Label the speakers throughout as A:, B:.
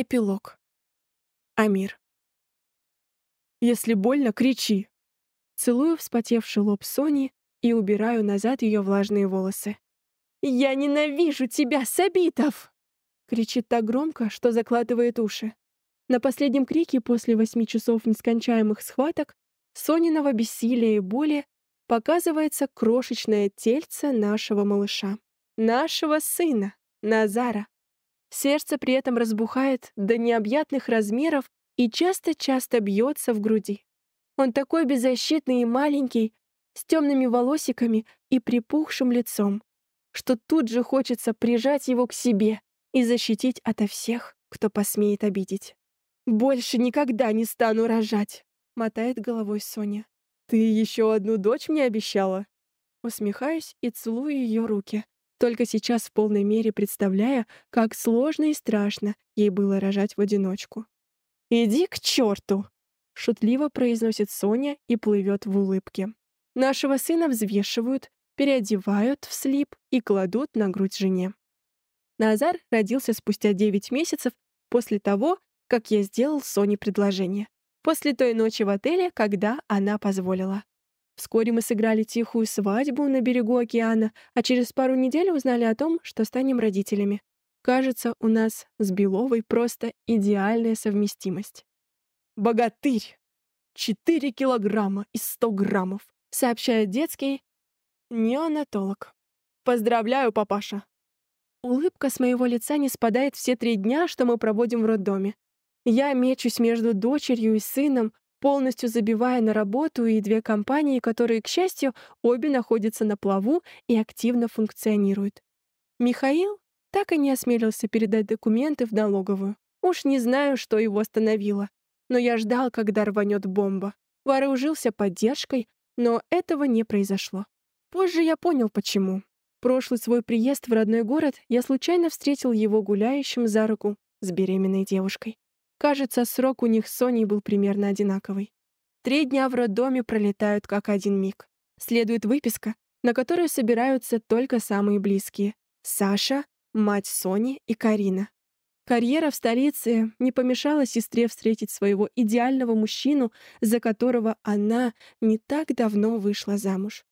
A: Эпилог. Амир. «Если больно, кричи!» Целую вспотевший лоб Сони и убираю назад ее влажные волосы. «Я ненавижу тебя, Сабитов!» Кричит так громко, что закладывает уши. На последнем крике после восьми часов нескончаемых схваток Сониного бессилия и боли показывается крошечное тельце нашего малыша. Нашего сына, Назара. Сердце при этом разбухает до необъятных размеров и часто-часто бьется в груди. Он такой беззащитный и маленький, с темными волосиками и припухшим лицом, что тут же хочется прижать его к себе и защитить ото всех, кто посмеет обидеть. «Больше никогда не стану рожать!» — мотает головой Соня. «Ты еще одну дочь мне обещала?» Усмехаюсь и целую ее руки, только сейчас в полной мере представляя, как сложно и страшно ей было рожать в одиночку. «Иди к черту!» — шутливо произносит Соня и плывет в улыбке. Нашего сына взвешивают, переодевают в слип и кладут на грудь жене. Назар родился спустя 9 месяцев после того, как я сделал Соне предложение. После той ночи в отеле, когда она позволила. Вскоре мы сыграли тихую свадьбу на берегу океана, а через пару недель узнали о том, что станем родителями. Кажется, у нас с Беловой просто идеальная совместимость. «Богатырь! Четыре килограмма из сто граммов!» сообщает детский неонатолог. «Поздравляю, папаша!» Улыбка с моего лица не спадает все три дня, что мы проводим в роддоме. Я мечусь между дочерью и сыном, полностью забивая на работу и две компании, которые, к счастью, обе находятся на плаву и активно функционируют. Михаил так и не осмелился передать документы в налоговую. Уж не знаю, что его остановило. Но я ждал, когда рванет бомба. Вооружился поддержкой, но этого не произошло. Позже я понял, почему. Прошлый свой приезд в родной город я случайно встретил его гуляющим за руку с беременной девушкой. Кажется, срок у них с Соней был примерно одинаковый. Три дня в роддоме пролетают как один миг. Следует выписка, на которую собираются только самые близкие. Саша, мать Сони и Карина. Карьера в столице не помешала сестре встретить своего идеального мужчину, за которого она не так давно вышла замуж.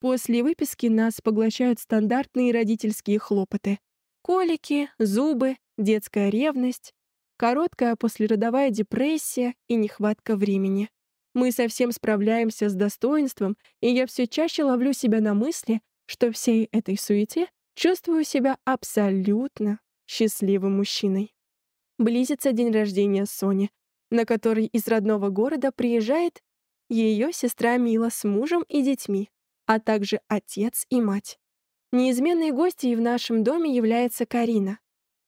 A: После выписки нас поглощают стандартные родительские хлопоты. Колики, зубы, детская ревность, короткая послеродовая депрессия и нехватка времени. Мы совсем справляемся с достоинством, и я все чаще ловлю себя на мысли, что всей этой суете чувствую себя абсолютно счастливым мужчиной. Близится день рождения Сони, на который из родного города приезжает ее сестра Мила с мужем и детьми, а также отец и мать. Неизменной гостьей в нашем доме является Карина.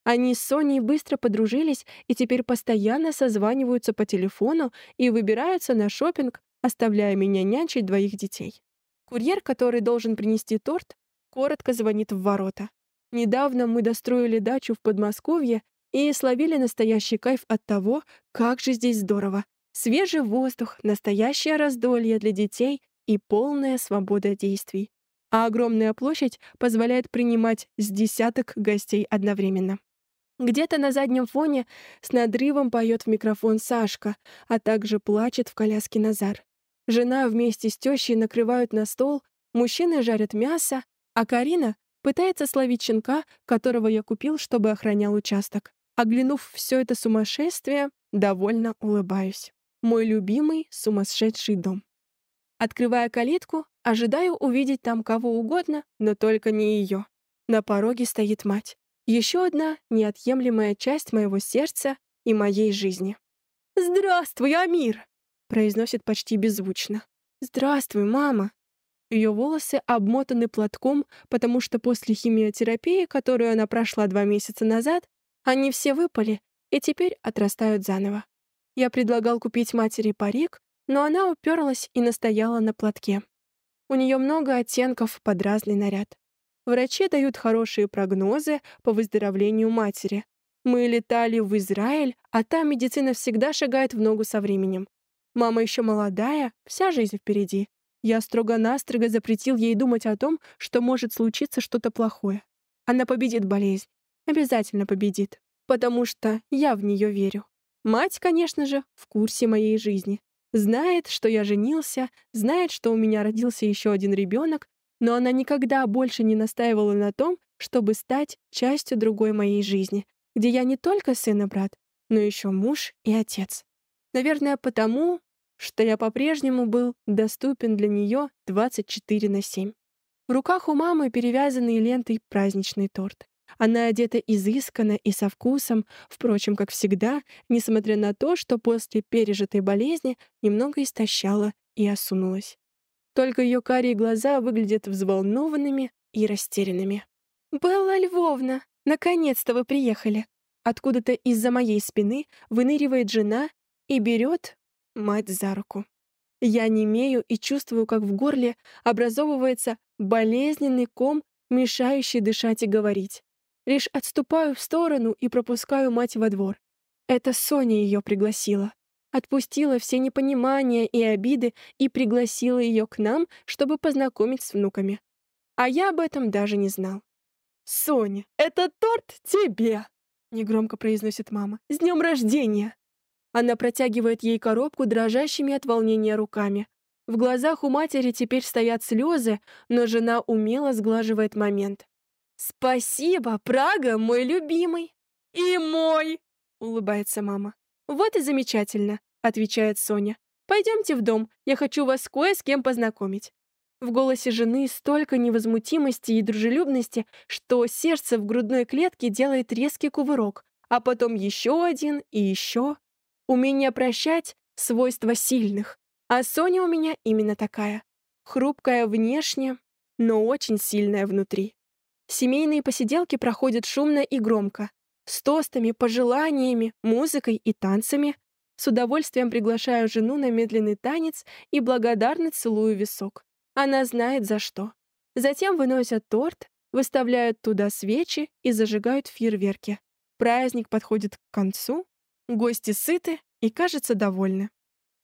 A: Они с Соней быстро подружились и теперь постоянно созваниваются по телефону и выбираются на шопинг, оставляя меня нянчить двоих детей. Курьер, который должен принести торт, коротко звонит в ворота. Недавно мы достроили дачу в Подмосковье и словили настоящий кайф от того, как же здесь здорово. Свежий воздух, настоящее раздолье для детей и полная свобода действий. А огромная площадь позволяет принимать с десяток гостей одновременно. Где-то на заднем фоне с надрывом поет в микрофон Сашка, а также плачет в коляске Назар. Жена вместе с тещей накрывают на стол, мужчины жарят мясо, а Карина пытается словить щенка, которого я купил, чтобы охранял участок. Оглянув все это сумасшествие, довольно улыбаюсь. Мой любимый сумасшедший дом. Открывая калитку, ожидаю увидеть там кого угодно, но только не ее. На пороге стоит мать. Еще одна неотъемлемая часть моего сердца и моей жизни. «Здравствуй, Амир!» — произносит почти беззвучно. «Здравствуй, мама!» Ее волосы обмотаны платком, потому что после химиотерапии, которую она прошла два месяца назад, они все выпали и теперь отрастают заново. Я предлагал купить матери парик, но она уперлась и настояла на платке. У нее много оттенков под разный наряд. Врачи дают хорошие прогнозы по выздоровлению матери. Мы летали в Израиль, а там медицина всегда шагает в ногу со временем. Мама еще молодая, вся жизнь впереди. Я строго-настрого запретил ей думать о том, что может случиться что-то плохое. Она победит болезнь. Обязательно победит. потому что я в нее верю. Мать, конечно же, в курсе моей жизни. Знает, что я женился, знает, что у меня родился еще один ребенок, но она никогда больше не настаивала на том, чтобы стать частью другой моей жизни, где я не только сын и брат, но еще муж и отец. Наверное, потому, что я по-прежнему был доступен для нее 24 на 7. В руках у мамы перевязанный лентой праздничный торт. Она одета изысканно и со вкусом, впрочем, как всегда, несмотря на то, что после пережитой болезни немного истощала и осунулась. Только ее карие глаза выглядят взволнованными и растерянными. «Белла Львовна, наконец-то вы приехали!» Откуда-то из-за моей спины выныривает жена и берет мать за руку. Я немею и чувствую, как в горле образовывается болезненный ком, мешающий дышать и говорить. Лишь отступаю в сторону и пропускаю мать во двор. Это Соня ее пригласила. Отпустила все непонимания и обиды и пригласила ее к нам, чтобы познакомить с внуками. А я об этом даже не знал. «Соня, это торт тебе!» — негромко произносит мама. «С днем рождения!» Она протягивает ей коробку дрожащими от волнения руками. В глазах у матери теперь стоят слезы, но жена умело сглаживает момент. «Спасибо, Прага, мой любимый!» «И мой!» — улыбается мама. «Вот и замечательно», — отвечает Соня. «Пойдемте в дом, я хочу вас кое с кем познакомить». В голосе жены столько невозмутимости и дружелюбности, что сердце в грудной клетке делает резкий кувырок, а потом еще один и еще. Умение прощать — свойство сильных, а Соня у меня именно такая. Хрупкая внешне, но очень сильная внутри. Семейные посиделки проходят шумно и громко, с тостами, пожеланиями, музыкой и танцами. С удовольствием приглашаю жену на медленный танец и благодарно целую висок. Она знает за что. Затем выносят торт, выставляют туда свечи и зажигают фейерверки. Праздник подходит к концу, гости сыты и, кажется, довольны.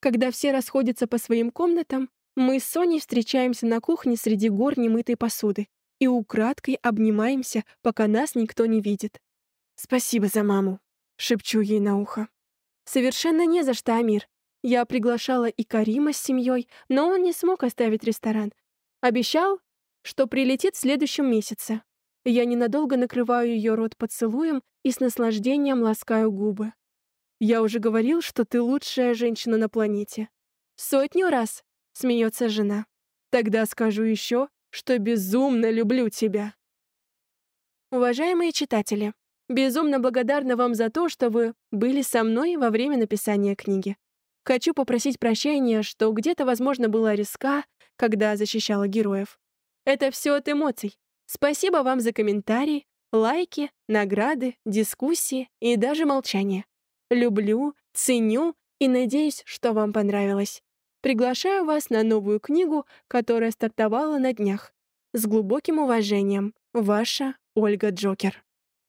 A: Когда все расходятся по своим комнатам, мы с Соней встречаемся на кухне среди гор немытой посуды и украдкой обнимаемся, пока нас никто не видит. «Спасибо за маму», — шепчу ей на ухо. «Совершенно не за что, Амир. Я приглашала и Карима с семьей, но он не смог оставить ресторан. Обещал, что прилетит в следующем месяце. Я ненадолго накрываю ее рот поцелуем и с наслаждением ласкаю губы. «Я уже говорил, что ты лучшая женщина на планете». «Сотню раз», — смеется жена. «Тогда скажу еще, что безумно люблю тебя. Уважаемые читатели, безумно благодарна вам за то, что вы были со мной во время написания книги. Хочу попросить прощения, что где-то, возможно, была риска, когда защищала героев. Это все от эмоций. Спасибо вам за комментарии, лайки, награды, дискуссии и даже молчание. Люблю, ценю и надеюсь, что вам понравилось. Приглашаю вас на новую книгу, которая стартовала на днях. С глубоким уважением, ваша Ольга Джокер.